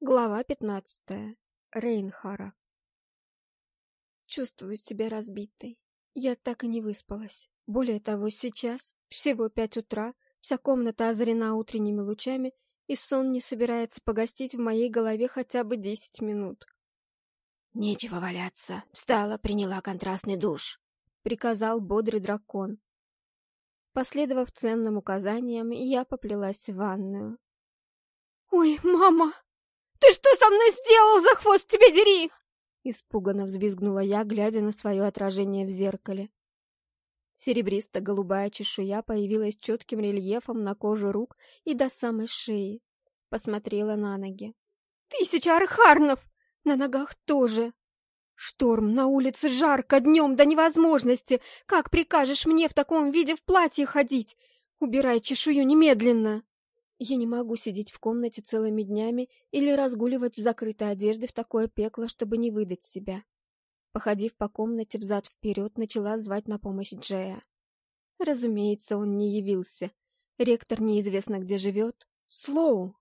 Глава пятнадцатая. Рейнхара. Чувствую себя разбитой. Я так и не выспалась. Более того, сейчас, всего пять утра, вся комната озарена утренними лучами, и сон не собирается погостить в моей голове хотя бы десять минут. «Нечего валяться. Встала, приняла контрастный душ», — приказал бодрый дракон. Последовав ценным указаниям, я поплелась в ванную. «Ой, мама!» «Ты что со мной сделал, за хвост тебе дери!» Испуганно взвизгнула я, глядя на свое отражение в зеркале. Серебристо-голубая чешуя появилась четким рельефом на коже рук и до самой шеи. Посмотрела на ноги. «Тысяча архарнов! На ногах тоже!» «Шторм, на улице жарко, днем до невозможности! Как прикажешь мне в таком виде в платье ходить? Убирай чешую немедленно!» Я не могу сидеть в комнате целыми днями или разгуливать в закрытой одежде в такое пекло, чтобы не выдать себя. Походив по комнате взад-вперед, начала звать на помощь Джея. Разумеется, он не явился. Ректор неизвестно где живет. Слоу!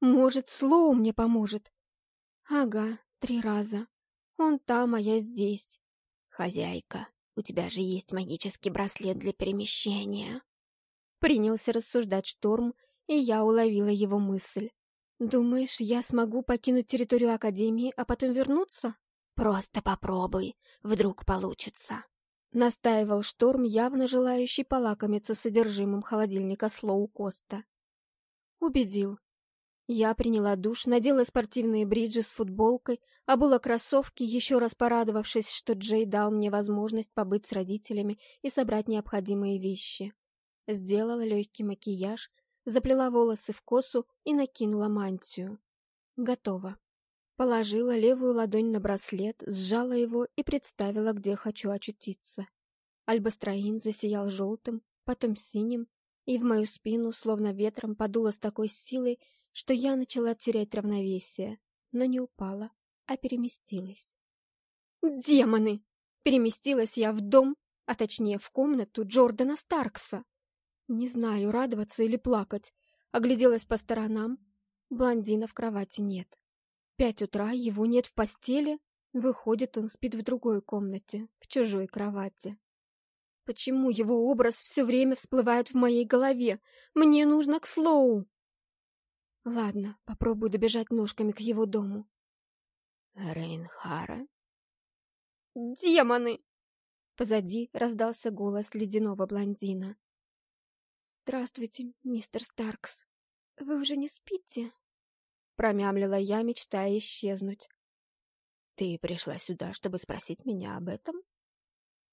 Может, Слоу мне поможет? Ага, три раза. Он там, а я здесь. Хозяйка, у тебя же есть магический браслет для перемещения. Принялся рассуждать Шторм, и я уловила его мысль. «Думаешь, я смогу покинуть территорию Академии, а потом вернуться?» «Просто попробуй, вдруг получится», — настаивал Шторм, явно желающий полакомиться содержимым холодильника Слоу Коста. Убедил. Я приняла душ, надела спортивные бриджи с футболкой, обула кроссовки, еще раз порадовавшись, что Джей дал мне возможность побыть с родителями и собрать необходимые вещи. Сделала легкий макияж, заплела волосы в косу и накинула мантию. Готово. Положила левую ладонь на браслет, сжала его и представила, где хочу очутиться. Альбастроин засиял желтым, потом синим, и в мою спину, словно ветром, подуло с такой силой, что я начала терять равновесие, но не упала, а переместилась. «Демоны!» Переместилась я в дом, а точнее в комнату Джордана Старкса. Не знаю, радоваться или плакать. Огляделась по сторонам. Блондина в кровати нет. Пять утра, его нет в постели. Выходит, он спит в другой комнате, в чужой кровати. Почему его образ все время всплывает в моей голове? Мне нужно к Слоу. Ладно, попробую добежать ножками к его дому. Рейнхара? Демоны! Позади раздался голос ледяного блондина. «Здравствуйте, мистер Старкс. Вы уже не спите?» Промямлила я, мечтая исчезнуть. «Ты пришла сюда, чтобы спросить меня об этом?»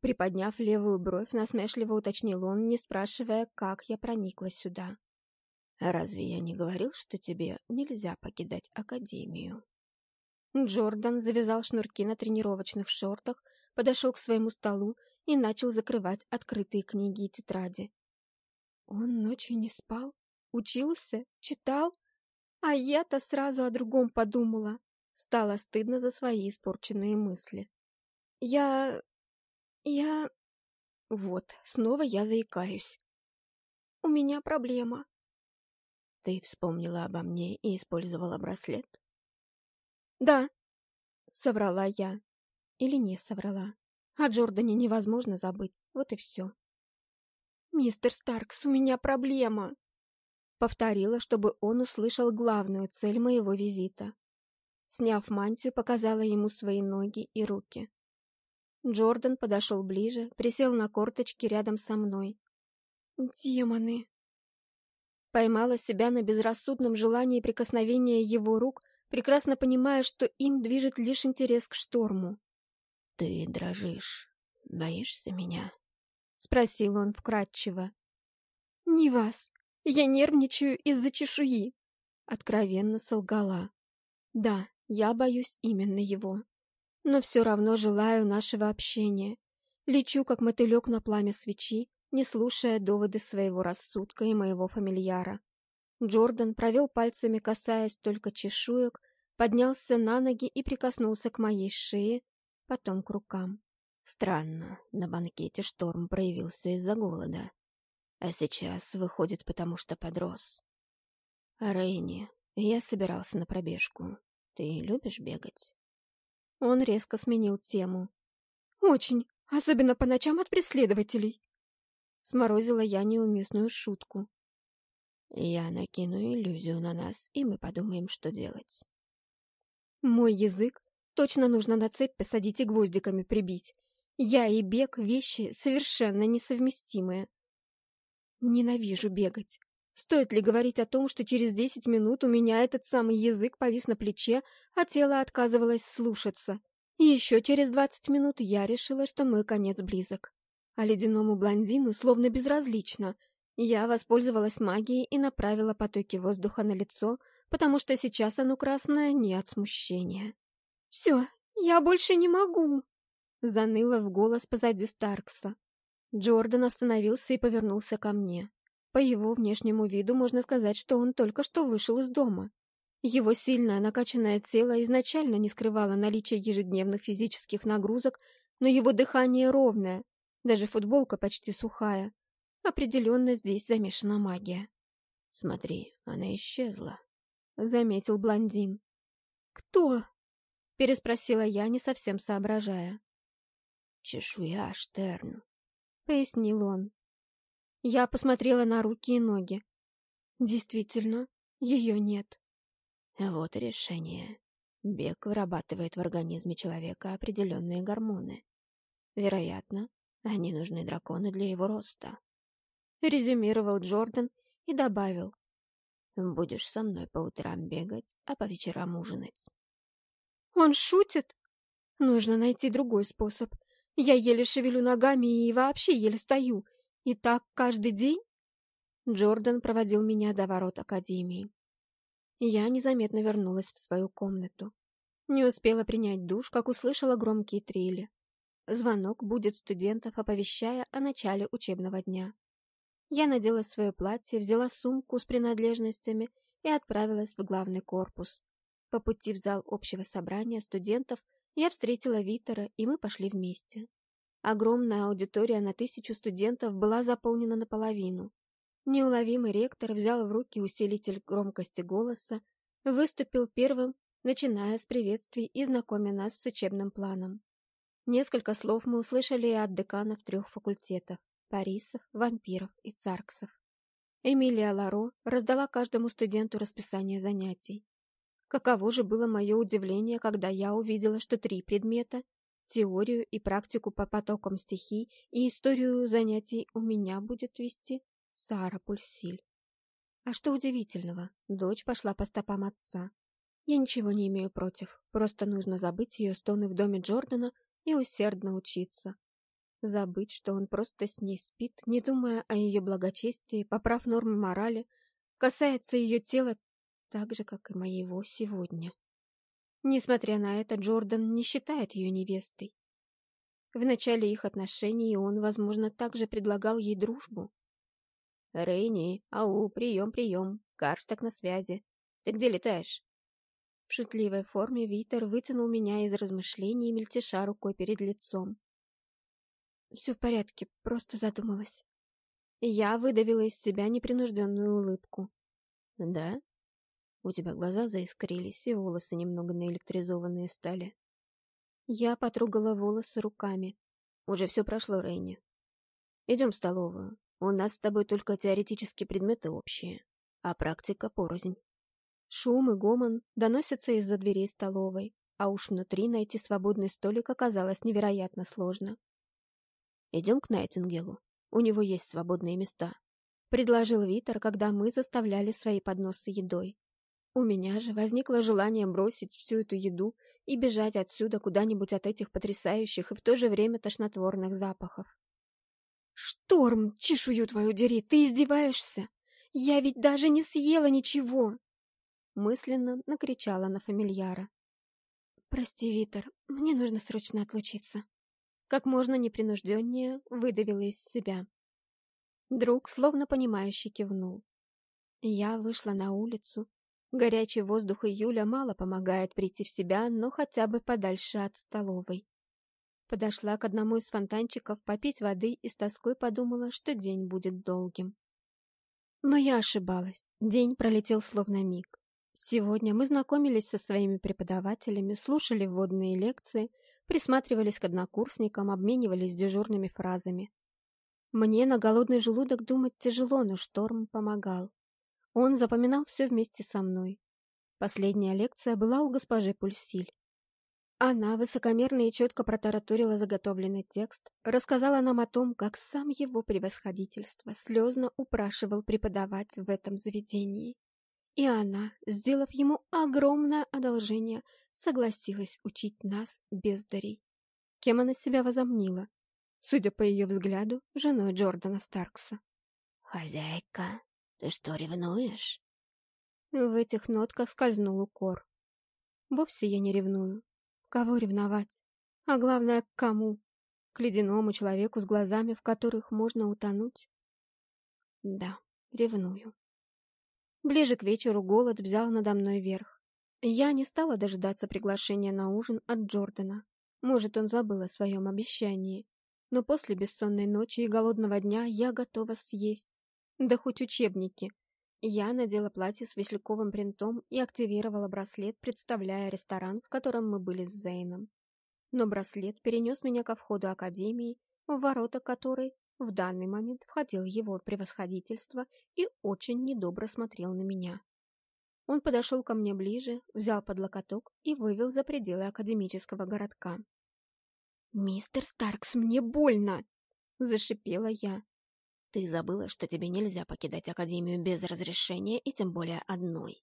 Приподняв левую бровь, насмешливо уточнил он, не спрашивая, как я проникла сюда. «Разве я не говорил, что тебе нельзя покидать Академию?» Джордан завязал шнурки на тренировочных шортах, подошел к своему столу и начал закрывать открытые книги и тетради. Он ночью не спал, учился, читал, а я-то сразу о другом подумала. Стало стыдно за свои испорченные мысли. Я... я... Вот, снова я заикаюсь. У меня проблема. Ты вспомнила обо мне и использовала браслет? Да, соврала я. Или не соврала. О Джордане невозможно забыть, вот и все. «Мистер Старкс, у меня проблема!» Повторила, чтобы он услышал главную цель моего визита. Сняв мантию, показала ему свои ноги и руки. Джордан подошел ближе, присел на корточки рядом со мной. «Демоны!» Поймала себя на безрассудном желании прикосновения его рук, прекрасно понимая, что им движет лишь интерес к шторму. «Ты дрожишь. Боишься меня?» — спросил он вкратчиво. «Не вас. Я нервничаю из-за чешуи», — откровенно солгала. «Да, я боюсь именно его. Но все равно желаю нашего общения. Лечу, как мотылек на пламя свечи, не слушая доводы своего рассудка и моего фамильяра. Джордан провел пальцами, касаясь только чешуек, поднялся на ноги и прикоснулся к моей шее, потом к рукам. Странно, на банкете шторм проявился из-за голода. А сейчас выходит, потому что подрос. Рейни, Я собирался на пробежку. Ты любишь бегать? Он резко сменил тему. Очень, особенно по ночам от преследователей. Сморозила я неуместную шутку. Я накину иллюзию на нас, и мы подумаем, что делать. Мой язык точно нужно на цепь посадить и гвоздиками прибить. Я и бег — вещи совершенно несовместимые. Ненавижу бегать. Стоит ли говорить о том, что через десять минут у меня этот самый язык повис на плече, а тело отказывалось слушаться. И еще через двадцать минут я решила, что мой конец близок. А ледяному блондину словно безразлично. Я воспользовалась магией и направила потоки воздуха на лицо, потому что сейчас оно красное не от смущения. «Все, я больше не могу!» Заныла в голос позади Старкса. Джордан остановился и повернулся ко мне. По его внешнему виду можно сказать, что он только что вышел из дома. Его сильное накачанное тело изначально не скрывало наличие ежедневных физических нагрузок, но его дыхание ровное, даже футболка почти сухая. Определенно здесь замешана магия. «Смотри, она исчезла», — заметил блондин. «Кто?» — переспросила я, не совсем соображая. «Чешуя, Штерн», — пояснил он. Я посмотрела на руки и ноги. Действительно, ее нет. Вот и решение. Бег вырабатывает в организме человека определенные гормоны. Вероятно, они нужны дракону для его роста. Резюмировал Джордан и добавил. Будешь со мной по утрам бегать, а по вечерам ужинать. Он шутит? Нужно найти другой способ. Я еле шевелю ногами и вообще еле стою. И так каждый день? Джордан проводил меня до ворот Академии. Я незаметно вернулась в свою комнату. Не успела принять душ, как услышала громкие трели. Звонок будет студентов, оповещая о начале учебного дня. Я надела свое платье, взяла сумку с принадлежностями и отправилась в главный корпус. По пути в зал общего собрания студентов я встретила Витера, и мы пошли вместе. Огромная аудитория на тысячу студентов была заполнена наполовину. Неуловимый ректор взял в руки усилитель громкости голоса, выступил первым, начиная с приветствий и знакомя нас с учебным планом. Несколько слов мы услышали от деканов трех факультетов – Парисов, вампиров и царксов. Эмилия Ларо раздала каждому студенту расписание занятий. Каково же было мое удивление, когда я увидела, что три предмета – теорию и практику по потокам стихий и историю занятий у меня будет вести Сара Пульсиль. А что удивительного, дочь пошла по стопам отца. Я ничего не имею против, просто нужно забыть ее стоны в доме Джордана и усердно учиться. Забыть, что он просто с ней спит, не думая о ее благочестии, поправ нормы морали, касается ее тела так же, как и моего сегодня. Несмотря на это, Джордан не считает ее невестой. В начале их отношений он, возможно, также предлагал ей дружбу. «Рейни, ау, прием, прием, Карсток на связи. Ты где летаешь?» В шутливой форме Витер вытянул меня из размышлений, мельтеша рукой перед лицом. «Все в порядке, просто задумалась». Я выдавила из себя непринужденную улыбку. «Да? У тебя глаза заискрились, и волосы немного наэлектризованные стали. Я потрогала волосы руками. Уже все прошло, Рейни. Идем в столовую. У нас с тобой только теоретические предметы общие, а практика порознь. Шум и гомон доносятся из-за дверей столовой, а уж внутри найти свободный столик оказалось невероятно сложно. «Идем к Найтингелу. У него есть свободные места», — предложил Витер, когда мы заставляли свои подносы едой. У меня же возникло желание бросить всю эту еду и бежать отсюда куда-нибудь от этих потрясающих и в то же время тошнотворных запахов. «Шторм, чешую твою дери, ты издеваешься? Я ведь даже не съела ничего!» Мысленно накричала на фамильяра. «Прости, Витер, мне нужно срочно отлучиться». Как можно непринужденнее выдавила из себя. Друг, словно понимающий, кивнул. Я вышла на улицу Горячий воздух июля мало помогает прийти в себя, но хотя бы подальше от столовой. Подошла к одному из фонтанчиков попить воды и с тоской подумала, что день будет долгим. Но я ошибалась. День пролетел словно миг. Сегодня мы знакомились со своими преподавателями, слушали вводные лекции, присматривались к однокурсникам, обменивались дежурными фразами. Мне на голодный желудок думать тяжело, но Шторм помогал. Он запоминал все вместе со мной. Последняя лекция была у госпожи Пульсиль. Она высокомерно и четко протараторила заготовленный текст, рассказала нам о том, как сам его превосходительство слезно упрашивал преподавать в этом заведении. И она, сделав ему огромное одолжение, согласилась учить нас бездарей. Кем она себя возомнила? Судя по ее взгляду, женой Джордана Старкса. «Хозяйка, ты что, ревнуешь?» В этих нотках скользнул укор. Вовсе я не ревную. Кого ревновать? А главное, к кому? К ледяному человеку с глазами, в которых можно утонуть? Да, ревную. Ближе к вечеру голод взял надо мной верх. Я не стала дожидаться приглашения на ужин от Джордана. Может, он забыл о своем обещании. Но после бессонной ночи и голодного дня я готова съесть. Да хоть учебники. Я надела платье с весельковым принтом и активировала браслет, представляя ресторан, в котором мы были с Зейном. Но браслет перенес меня ко входу Академии, в ворота которой в данный момент входил его превосходительство и очень недобро смотрел на меня. Он подошел ко мне ближе, взял под локоток и вывел за пределы академического городка. «Мистер Старкс, мне больно!» — зашипела я. Ты забыла, что тебе нельзя покидать Академию без разрешения и тем более одной.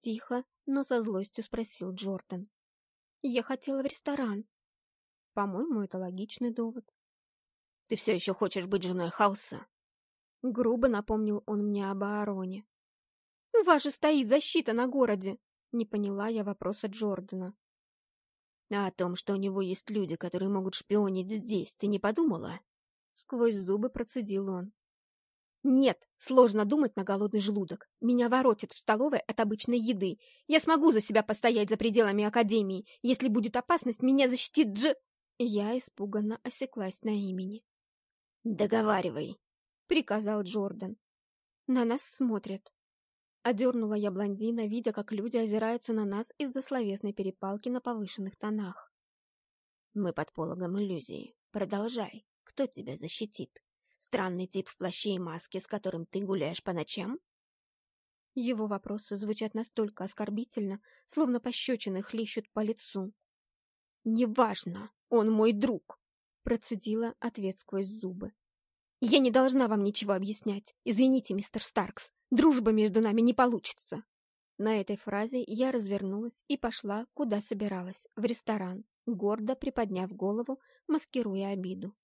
Тихо, но со злостью спросил Джордан. Я хотела в ресторан. По-моему, это логичный довод. Ты все еще хочешь быть женой Хауса? Грубо напомнил он мне об Аароне. «У вас же стоит защита на городе!» Не поняла я вопроса Джордана. «А о том, что у него есть люди, которые могут шпионить здесь, ты не подумала?» Сквозь зубы процедил он. «Нет, сложно думать на голодный желудок. Меня воротит в столовой от обычной еды. Я смогу за себя постоять за пределами Академии. Если будет опасность, меня защитит Дж...» Я испуганно осеклась на имени. «Договаривай», — приказал Джордан. «На нас смотрят». Одернула я блондина, видя, как люди озираются на нас из-за словесной перепалки на повышенных тонах. «Мы под пологом иллюзии. Продолжай». Кто тебя защитит? Странный тип в плаще и маске, с которым ты гуляешь по ночам? Его вопросы звучат настолько оскорбительно, словно пощечины хлещут по лицу. «Неважно, он мой друг!» Процедила ответ сквозь зубы. «Я не должна вам ничего объяснять. Извините, мистер Старкс, дружба между нами не получится!» На этой фразе я развернулась и пошла, куда собиралась, в ресторан, гордо приподняв голову, маскируя обиду.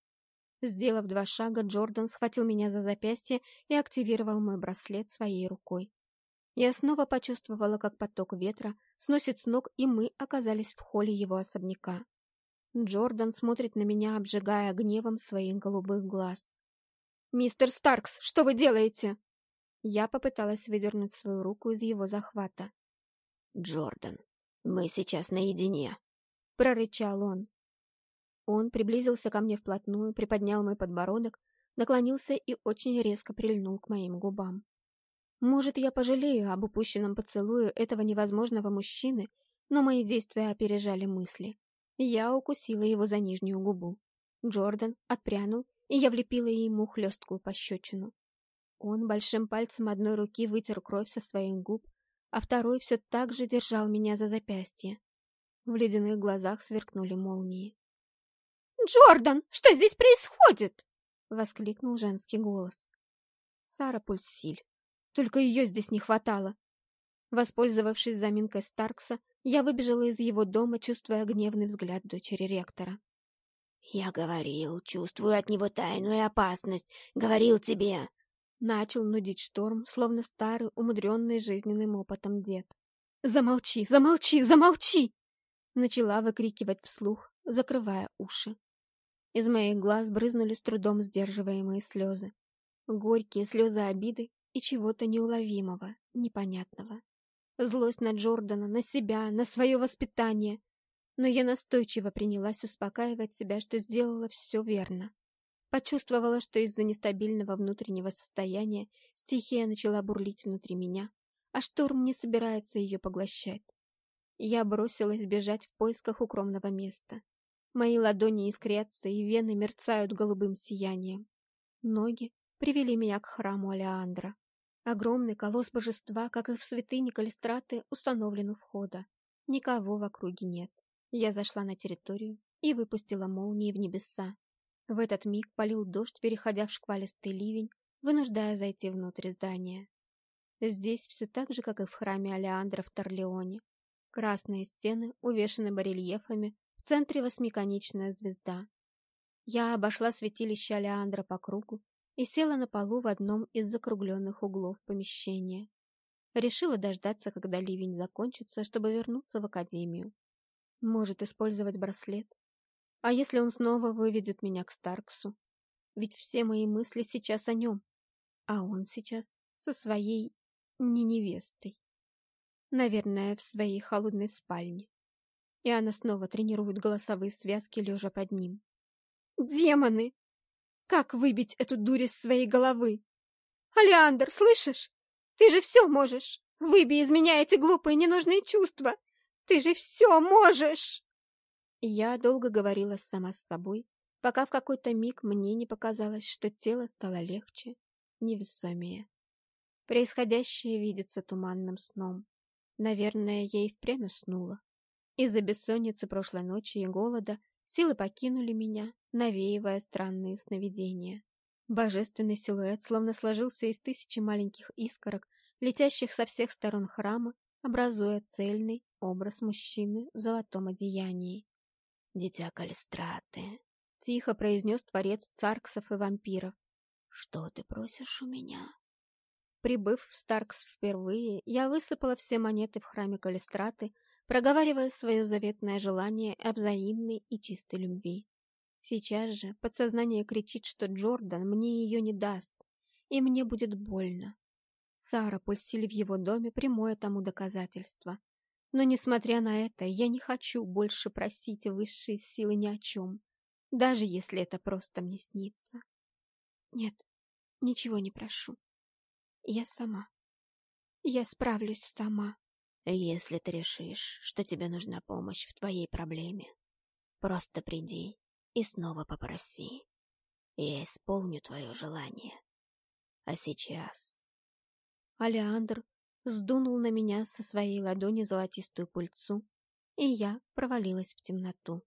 Сделав два шага, Джордан схватил меня за запястье и активировал мой браслет своей рукой. Я снова почувствовала, как поток ветра сносит с ног, и мы оказались в холле его особняка. Джордан смотрит на меня, обжигая гневом своих голубых глаз. «Мистер Старкс, что вы делаете?» Я попыталась выдернуть свою руку из его захвата. «Джордан, мы сейчас наедине», — прорычал он. Он приблизился ко мне вплотную, приподнял мой подбородок, наклонился и очень резко прильнул к моим губам. Может, я пожалею об упущенном поцелуе этого невозможного мужчины, но мои действия опережали мысли. Я укусила его за нижнюю губу. Джордан отпрянул, и я влепила ему хлесткую пощечину. Он большим пальцем одной руки вытер кровь со своих губ, а второй все так же держал меня за запястье. В ледяных глазах сверкнули молнии. «Джордан, что здесь происходит?» — воскликнул женский голос. Сара Пульсиль. Только ее здесь не хватало. Воспользовавшись заминкой Старкса, я выбежала из его дома, чувствуя гневный взгляд дочери ректора. «Я говорил, чувствую от него тайную опасность. Говорил тебе!» Начал нудить шторм, словно старый, умудренный жизненным опытом дед. «Замолчи, замолчи, замолчи!» Начала выкрикивать вслух, закрывая уши. Из моих глаз брызнули с трудом сдерживаемые слезы. Горькие слезы обиды и чего-то неуловимого, непонятного. Злость на Джордана, на себя, на свое воспитание. Но я настойчиво принялась успокаивать себя, что сделала все верно. Почувствовала, что из-за нестабильного внутреннего состояния стихия начала бурлить внутри меня, а шторм не собирается ее поглощать. Я бросилась бежать в поисках укромного места. Мои ладони искрятся, и вены мерцают голубым сиянием. Ноги привели меня к храму Алеандра. Огромный колосс божества, как и в святыне Калистраты, установлен у входа. Никого в округе нет. Я зашла на территорию и выпустила молнии в небеса. В этот миг полил дождь, переходя в шквалистый ливень, вынуждая зайти внутрь здания. Здесь все так же, как и в храме Алеандра в Торлеоне. Красные стены увешаны барельефами, в центре восьмиконечная звезда. Я обошла святилище Алеандра по кругу и села на полу в одном из закругленных углов помещения. Решила дождаться, когда ливень закончится, чтобы вернуться в академию. Может использовать браслет. А если он снова выведет меня к Старксу? Ведь все мои мысли сейчас о нем. А он сейчас со своей не невестой. Наверное, в своей холодной спальне. И она снова тренирует голосовые связки, лежа под ним. Демоны! Как выбить эту дурь из своей головы? Алиандр, слышишь? Ты же все можешь! Выбей из меня эти глупые ненужные чувства! Ты же все можешь!» Я долго говорила сама с собой, пока в какой-то миг мне не показалось, что тело стало легче, невесомее. Происходящее видится туманным сном. Наверное, и впрямь уснула. Из-за бессонницы прошлой ночи и голода силы покинули меня, навеивая странные сновидения. Божественный силуэт словно сложился из тысячи маленьких искорок, летящих со всех сторон храма, образуя цельный образ мужчины в золотом одеянии. «Дитя Калистраты», — тихо произнес творец царксов и вампиров. «Что ты просишь у меня?» Прибыв в Старкс впервые, я высыпала все монеты в храме Калистраты, проговаривая свое заветное желание о взаимной и чистой любви. Сейчас же подсознание кричит, что Джордан мне ее не даст, и мне будет больно. Сара пульсили в его доме прямое тому доказательство. Но, несмотря на это, я не хочу больше просить высшие силы ни о чем, даже если это просто мне снится. Нет, ничего не прошу. Я сама. Я справлюсь сама. Если ты решишь, что тебе нужна помощь в твоей проблеме, просто приди и снова попроси. Я исполню твое желание. А сейчас... Алеандр сдунул на меня со своей ладони золотистую пыльцу, и я провалилась в темноту.